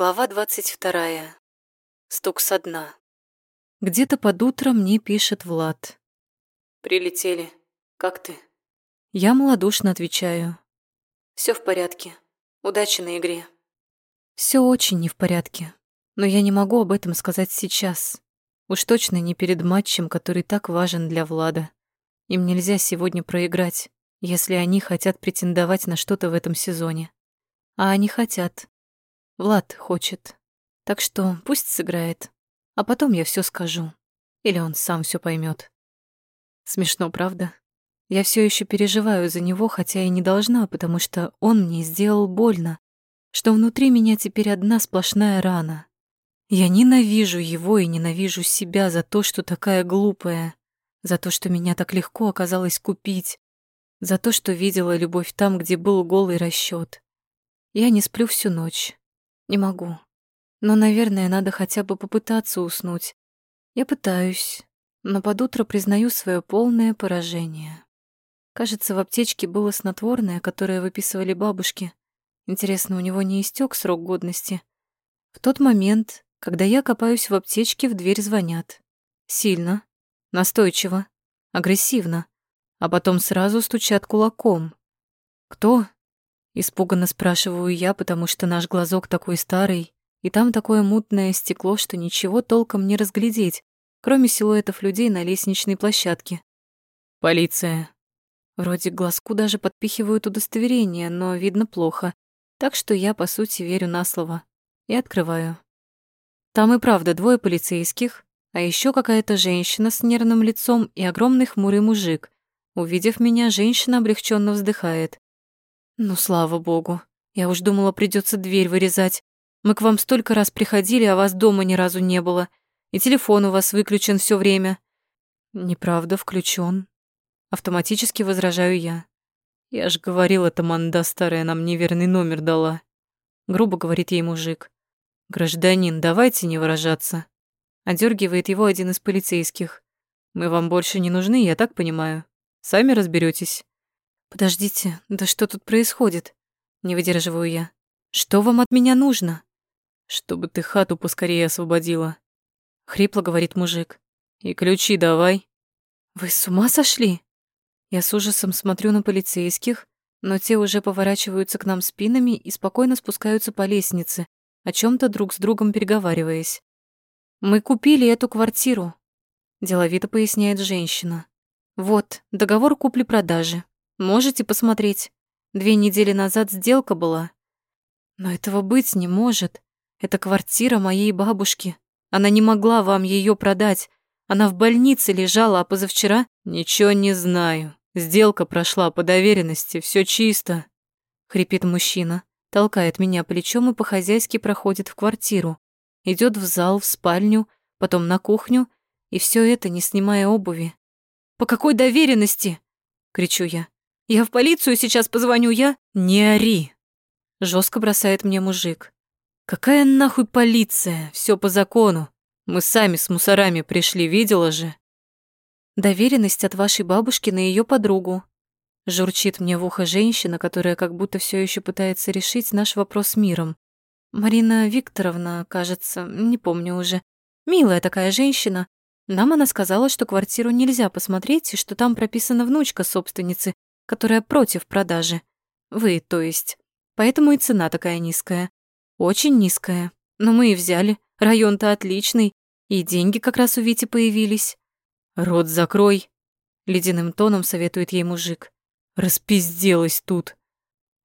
Глава двадцать вторая. Стук со дна. Где-то под утро мне пишет Влад. «Прилетели. Как ты?» Я малодушно отвечаю. Все в порядке. Удачи на игре». Все очень не в порядке. Но я не могу об этом сказать сейчас. Уж точно не перед матчем, который так важен для Влада. Им нельзя сегодня проиграть, если они хотят претендовать на что-то в этом сезоне. А они хотят. Влад хочет. Так что пусть сыграет. А потом я все скажу. Или он сам все поймет. Смешно, правда? Я все еще переживаю за него, хотя и не должна, потому что он мне сделал больно, что внутри меня теперь одна сплошная рана. Я ненавижу его и ненавижу себя за то, что такая глупая, за то, что меня так легко оказалось купить, за то, что видела любовь там, где был голый расчет. Я не сплю всю ночь. Не могу. Но, наверное, надо хотя бы попытаться уснуть. Я пытаюсь, но под утро признаю свое полное поражение. Кажется, в аптечке было снотворное, которое выписывали бабушки. Интересно, у него не истек срок годности? В тот момент, когда я копаюсь в аптечке, в дверь звонят. Сильно, настойчиво, агрессивно, а потом сразу стучат кулаком. «Кто?» Испуганно спрашиваю я, потому что наш глазок такой старый, и там такое мутное стекло, что ничего толком не разглядеть, кроме силуэтов людей на лестничной площадке. «Полиция». Вроде глазку даже подпихивают удостоверение, но видно плохо, так что я, по сути, верю на слово и открываю. Там и правда двое полицейских, а еще какая-то женщина с нервным лицом и огромный хмурый мужик. Увидев меня, женщина облегченно вздыхает. Ну, слава богу. Я уж думала, придется дверь вырезать. Мы к вам столько раз приходили, а вас дома ни разу не было. И телефон у вас выключен все время. Неправда, включен. Автоматически возражаю я. Я ж говорил, эта манда старая нам неверный номер дала. Грубо говорит ей мужик. Гражданин, давайте не выражаться. Одергивает его один из полицейских. Мы вам больше не нужны, я так понимаю. Сами разберетесь. «Подождите, да что тут происходит?» Не выдерживаю я. «Что вам от меня нужно?» «Чтобы ты хату поскорее освободила», — хрипло говорит мужик. «И ключи давай». «Вы с ума сошли?» Я с ужасом смотрю на полицейских, но те уже поворачиваются к нам спинами и спокойно спускаются по лестнице, о чем то друг с другом переговариваясь. «Мы купили эту квартиру», — деловито поясняет женщина. «Вот, договор купли-продажи. Можете посмотреть. Две недели назад сделка была. Но этого быть не может. Это квартира моей бабушки. Она не могла вам ее продать. Она в больнице лежала, а позавчера... Ничего не знаю. Сделка прошла по доверенности, все чисто. Хрипит мужчина, толкает меня плечом и по-хозяйски проходит в квартиру. Идет в зал, в спальню, потом на кухню, и все это не снимая обуви. «По какой доверенности?» — кричу я. Я в полицию сейчас позвоню, я...» «Не ори!» Жестко бросает мне мужик. «Какая нахуй полиция? Все по закону. Мы сами с мусорами пришли, видела же?» «Доверенность от вашей бабушки на ее подругу». Журчит мне в ухо женщина, которая как будто все еще пытается решить наш вопрос миром. Марина Викторовна, кажется, не помню уже. Милая такая женщина. Нам она сказала, что квартиру нельзя посмотреть и что там прописана внучка собственницы, которая против продажи. Вы, то есть. Поэтому и цена такая низкая. Очень низкая. Но мы и взяли. Район-то отличный. И деньги как раз у Вити появились. «Рот закрой», — ледяным тоном советует ей мужик. «Распизделась тут».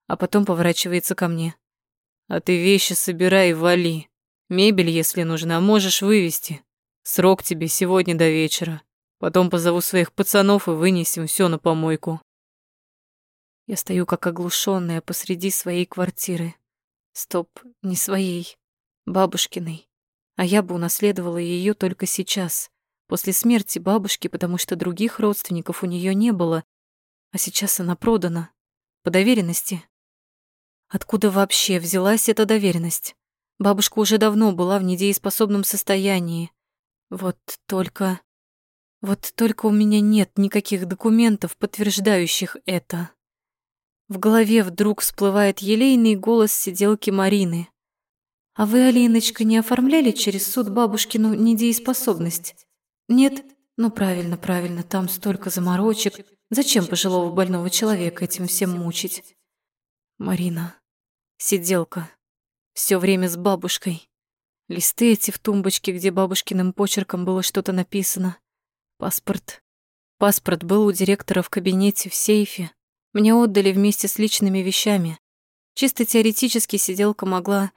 А потом поворачивается ко мне. «А ты вещи собирай и вали. Мебель, если нужна, можешь вывести. Срок тебе сегодня до вечера. Потом позову своих пацанов и вынесем все на помойку». Я стою как оглушенная посреди своей квартиры. Стоп, не своей, бабушкиной. А я бы унаследовала ее только сейчас, после смерти бабушки, потому что других родственников у нее не было. А сейчас она продана. По доверенности. Откуда вообще взялась эта доверенность? Бабушка уже давно была в недееспособном состоянии. Вот только... Вот только у меня нет никаких документов, подтверждающих это. В голове вдруг всплывает елейный голос сиделки Марины. «А вы, Алиночка, не оформляли через суд бабушкину недееспособность?» «Нет? Ну, правильно, правильно, там столько заморочек. Зачем пожилого больного человека этим всем мучить?» «Марина, сиделка, все время с бабушкой. Листы эти в тумбочке, где бабушкиным почерком было что-то написано. Паспорт. Паспорт был у директора в кабинете в сейфе. Мне отдали вместе с личными вещами. Чисто теоретически сиделка могла...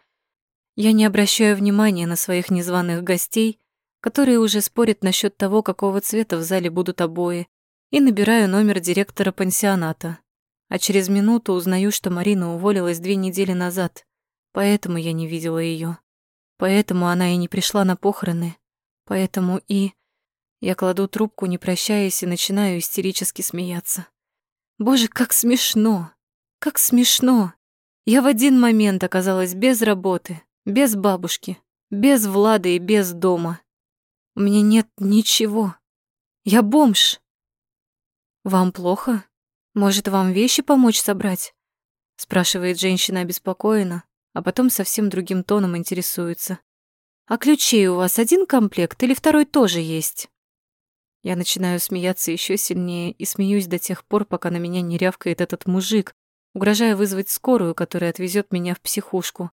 Я не обращаю внимания на своих незваных гостей, которые уже спорят насчет того, какого цвета в зале будут обои, и набираю номер директора пансионата. А через минуту узнаю, что Марина уволилась две недели назад, поэтому я не видела ее. Поэтому она и не пришла на похороны. Поэтому и... Я кладу трубку, не прощаясь, и начинаю истерически смеяться. Боже, как смешно! Как смешно! Я в один момент оказалась без работы, без бабушки, без Влада и без дома. У меня нет ничего. Я бомж. Вам плохо? Может, вам вещи помочь собрать? Спрашивает женщина обеспокоенно, а потом совсем другим тоном интересуется. А ключей у вас один комплект или второй тоже есть? Я начинаю смеяться еще сильнее и смеюсь до тех пор, пока на меня не рявкает этот мужик, угрожая вызвать скорую, которая отвезет меня в психушку.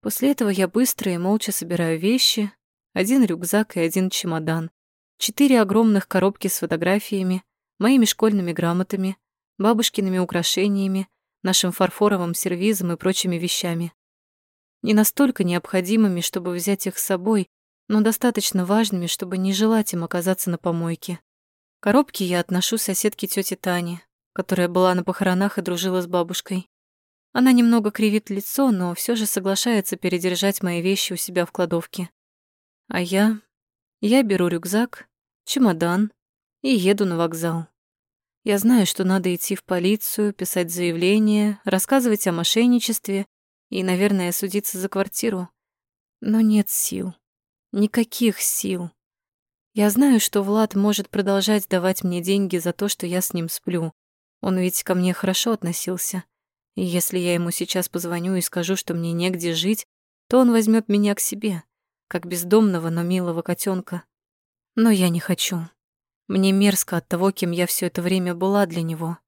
После этого я быстро и молча собираю вещи, один рюкзак и один чемодан, четыре огромных коробки с фотографиями, моими школьными грамотами, бабушкиными украшениями, нашим фарфоровым сервизом и прочими вещами. Не настолько необходимыми, чтобы взять их с собой, но достаточно важными, чтобы не желать им оказаться на помойке. Коробки я отношу соседке тёте Тане, которая была на похоронах и дружила с бабушкой. Она немного кривит лицо, но все же соглашается передержать мои вещи у себя в кладовке. А я... Я беру рюкзак, чемодан и еду на вокзал. Я знаю, что надо идти в полицию, писать заявление, рассказывать о мошенничестве и, наверное, судиться за квартиру. Но нет сил. Никаких сил. Я знаю, что Влад может продолжать давать мне деньги за то, что я с ним сплю. Он ведь ко мне хорошо относился. И если я ему сейчас позвоню и скажу, что мне негде жить, то он возьмет меня к себе, как бездомного, но милого котенка. Но я не хочу. Мне мерзко от того, кем я все это время была для него.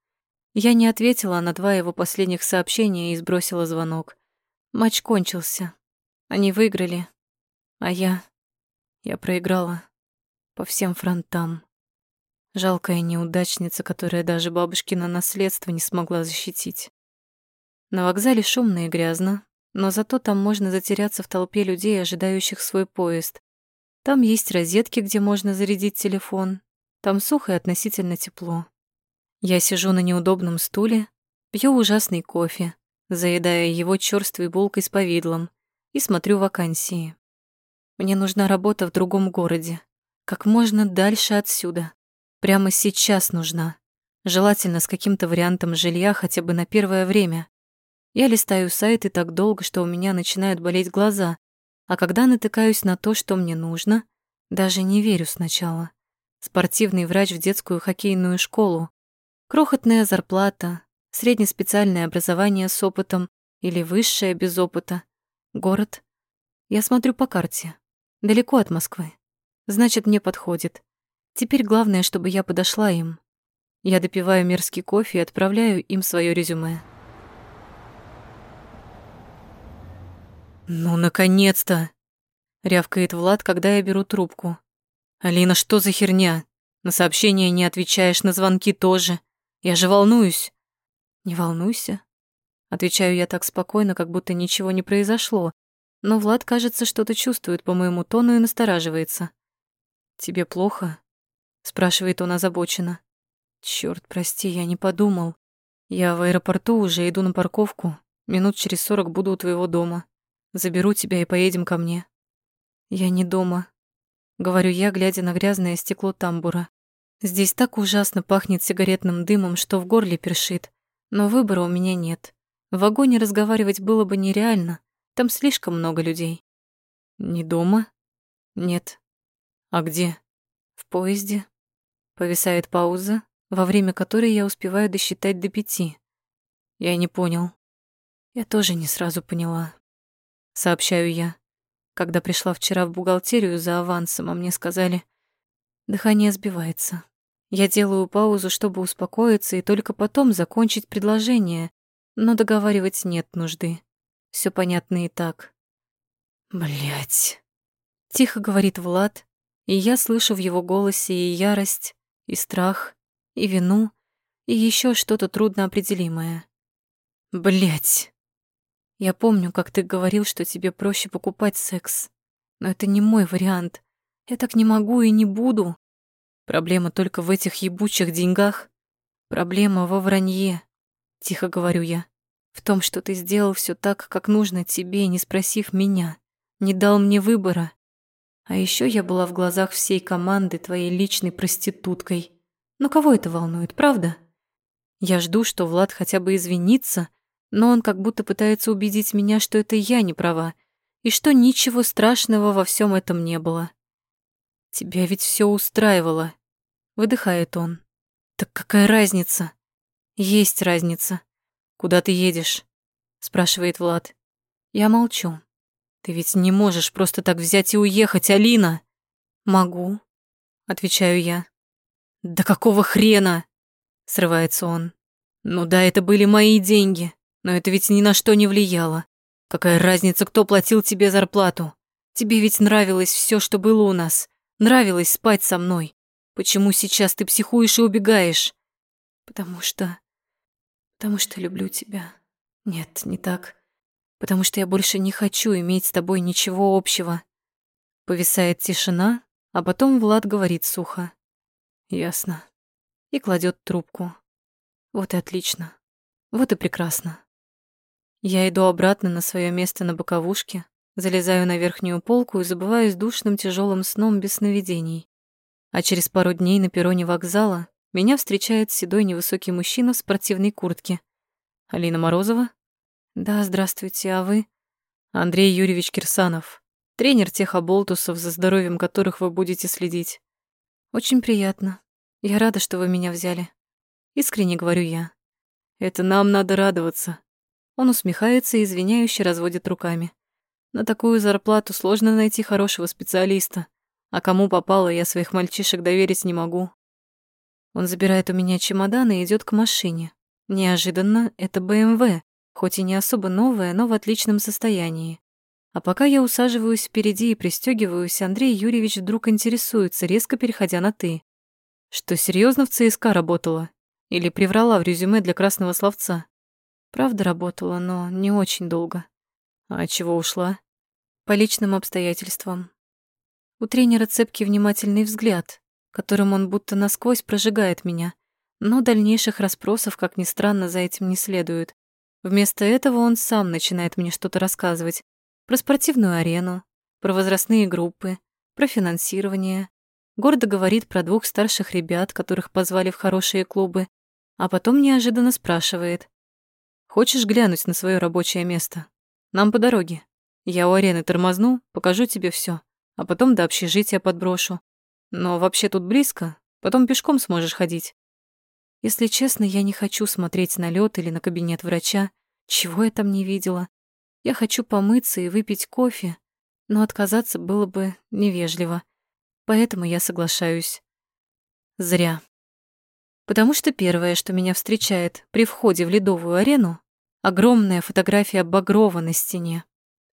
Я не ответила на два его последних сообщения и сбросила звонок. Матч кончился. Они выиграли. А я... Я проиграла по всем фронтам. Жалкая неудачница, которая даже бабушкино наследство не смогла защитить. На вокзале шумно и грязно, но зато там можно затеряться в толпе людей, ожидающих свой поезд. Там есть розетки, где можно зарядить телефон. Там сухо и относительно тепло. Я сижу на неудобном стуле, пью ужасный кофе, заедая его чёрствой булкой с повидлом, и смотрю вакансии. Мне нужна работа в другом городе, как можно дальше отсюда. Прямо сейчас нужна. Желательно с каким-то вариантом жилья хотя бы на первое время. Я листаю сайты так долго, что у меня начинают болеть глаза, а когда натыкаюсь на то, что мне нужно, даже не верю сначала. Спортивный врач в детскую хоккейную школу, крохотная зарплата, среднеспециальное образование с опытом или высшее без опыта, город. Я смотрю по карте. Далеко от Москвы. Значит, мне подходит. Теперь главное, чтобы я подошла им. Я допиваю мерзкий кофе и отправляю им свое резюме. «Ну, наконец-то!» — рявкает Влад, когда я беру трубку. «Алина, что за херня? На сообщения не отвечаешь, на звонки тоже. Я же волнуюсь». «Не волнуйся», — отвечаю я так спокойно, как будто ничего не произошло, но Влад, кажется, что-то чувствует по моему тону и настораживается. «Тебе плохо?» — спрашивает он озабоченно. «Чёрт, прости, я не подумал. Я в аэропорту уже иду на парковку. Минут через сорок буду у твоего дома. Заберу тебя и поедем ко мне». «Я не дома», — говорю я, глядя на грязное стекло тамбура. «Здесь так ужасно пахнет сигаретным дымом, что в горле першит. Но выбора у меня нет. В вагоне разговаривать было бы нереально. Там слишком много людей. Не дома? Нет. А где? В поезде. Повисает пауза, во время которой я успеваю досчитать до пяти. Я не понял. Я тоже не сразу поняла. сообщаю я. Когда пришла вчера в бухгалтерию за авансом, а мне сказали, дыхание сбивается. Я делаю паузу, чтобы успокоиться и только потом закончить предложение, но договаривать нет нужды. Все понятно и так. Блять. Тихо говорит Влад, и я слышу в его голосе и ярость, и страх, и вину, и еще что-то трудноопределимое. Блять. Я помню, как ты говорил, что тебе проще покупать секс. Но это не мой вариант. Я так не могу и не буду. Проблема только в этих ебучих деньгах. Проблема во вранье, тихо говорю я. В том, что ты сделал все так, как нужно тебе, не спросив меня, не дал мне выбора. А еще я была в глазах всей команды твоей личной проституткой. Но кого это волнует, правда? Я жду, что Влад хотя бы извинится, но он как будто пытается убедить меня, что это я не права, и что ничего страшного во всем этом не было. Тебя ведь все устраивало, выдыхает он. Так какая разница? Есть разница. Куда ты едешь? спрашивает Влад. Я молчу. Ты ведь не можешь просто так взять и уехать, Алина. Могу, отвечаю я. Да какого хрена? срывается он. Ну да, это были мои деньги, но это ведь ни на что не влияло. Какая разница, кто платил тебе зарплату? Тебе ведь нравилось все, что было у нас. Нравилось спать со мной. Почему сейчас ты психуешь и убегаешь? Потому что... Потому что люблю тебя. Нет, не так. Потому что я больше не хочу иметь с тобой ничего общего. Повисает тишина, а потом Влад говорит сухо. Ясно. И кладет трубку. Вот и отлично. Вот и прекрасно. Я иду обратно на свое место на боковушке, залезаю на верхнюю полку и забываюсь душным тяжелым сном без сновидений. А через пару дней на перроне вокзала меня встречает седой невысокий мужчина в спортивной куртке. Алина Морозова? Да, здравствуйте, а вы? Андрей Юрьевич Кирсанов, тренер тех оболтусов, за здоровьем которых вы будете следить. Очень приятно. Я рада, что вы меня взяли. Искренне говорю я. Это нам надо радоваться. Он усмехается и извиняюще разводит руками. На такую зарплату сложно найти хорошего специалиста. А кому попало, я своих мальчишек доверить не могу. Он забирает у меня чемодан и идет к машине. Неожиданно это БМВ, хоть и не особо новая, но в отличном состоянии. А пока я усаживаюсь впереди и пристегиваюсь, Андрей Юрьевич вдруг интересуется, резко переходя на «ты». Что, серьезно в ЦСКА работала? Или приврала в резюме для красного словца? Правда работала, но не очень долго. А чего ушла? По личным обстоятельствам. У тренера цепкий внимательный взгляд, которым он будто насквозь прожигает меня, но дальнейших расспросов, как ни странно, за этим не следует. Вместо этого он сам начинает мне что-то рассказывать про спортивную арену, про возрастные группы, про финансирование. Гордо говорит про двух старших ребят, которых позвали в хорошие клубы, а потом неожиданно спрашивает. «Хочешь глянуть на свое рабочее место? Нам по дороге. Я у арены тормозну, покажу тебе все а потом до общежития подброшу. Но вообще тут близко, потом пешком сможешь ходить. Если честно, я не хочу смотреть на лед или на кабинет врача. Чего я там не видела? Я хочу помыться и выпить кофе, но отказаться было бы невежливо. Поэтому я соглашаюсь. Зря. Потому что первое, что меня встречает при входе в ледовую арену, огромная фотография Багрова на стене.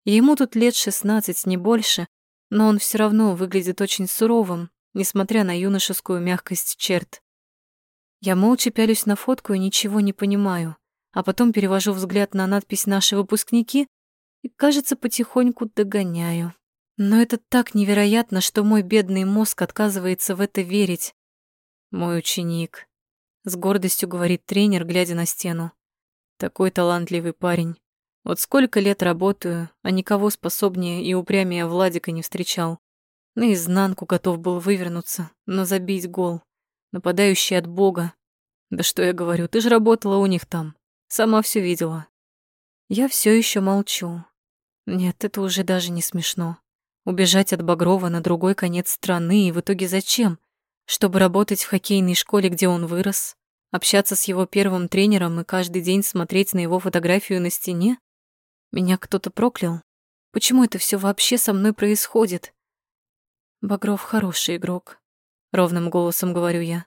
Ему тут лет 16, не больше, но он все равно выглядит очень суровым, несмотря на юношескую мягкость черт. Я молча пялюсь на фотку и ничего не понимаю, а потом перевожу взгляд на надпись «Наши выпускники» и, кажется, потихоньку догоняю. Но это так невероятно, что мой бедный мозг отказывается в это верить. Мой ученик. С гордостью говорит тренер, глядя на стену. Такой талантливый парень. Вот сколько лет работаю, а никого способнее и упрямее Владика не встречал. Наизнанку готов был вывернуться, но забить гол. Нападающий от Бога. Да что я говорю, ты же работала у них там. Сама все видела. Я все еще молчу. Нет, это уже даже не смешно. Убежать от Багрова на другой конец страны и в итоге зачем? Чтобы работать в хоккейной школе, где он вырос? Общаться с его первым тренером и каждый день смотреть на его фотографию на стене? Меня кто-то проклял? Почему это все вообще со мной происходит? Багров хороший игрок, ровным голосом говорю я.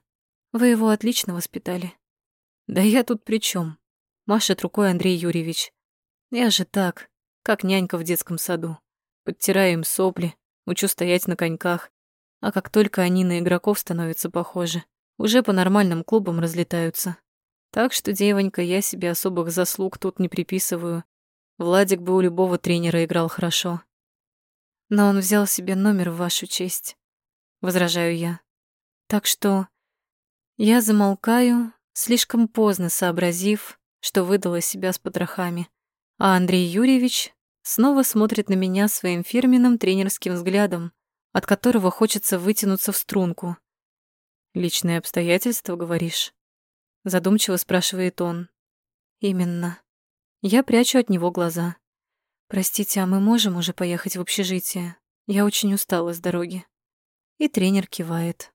Вы его отлично воспитали. Да я тут при чем? Машет рукой Андрей Юрьевич. Я же так, как нянька в детском саду. Подтираю им сопли, учу стоять на коньках. А как только они на игроков становятся похожи, уже по нормальным клубам разлетаются. Так что, девонька, я себе особых заслуг тут не приписываю. Владик бы у любого тренера играл хорошо. Но он взял себе номер в вашу честь, возражаю я. Так что я замолкаю, слишком поздно сообразив, что выдала себя с потрохами. А Андрей Юрьевич снова смотрит на меня своим фирменным тренерским взглядом, от которого хочется вытянуться в струнку. «Личные обстоятельства, говоришь?» Задумчиво спрашивает он. «Именно. Я прячу от него глаза. Простите, а мы можем уже поехать в общежитие? Я очень устала с дороги». И тренер кивает.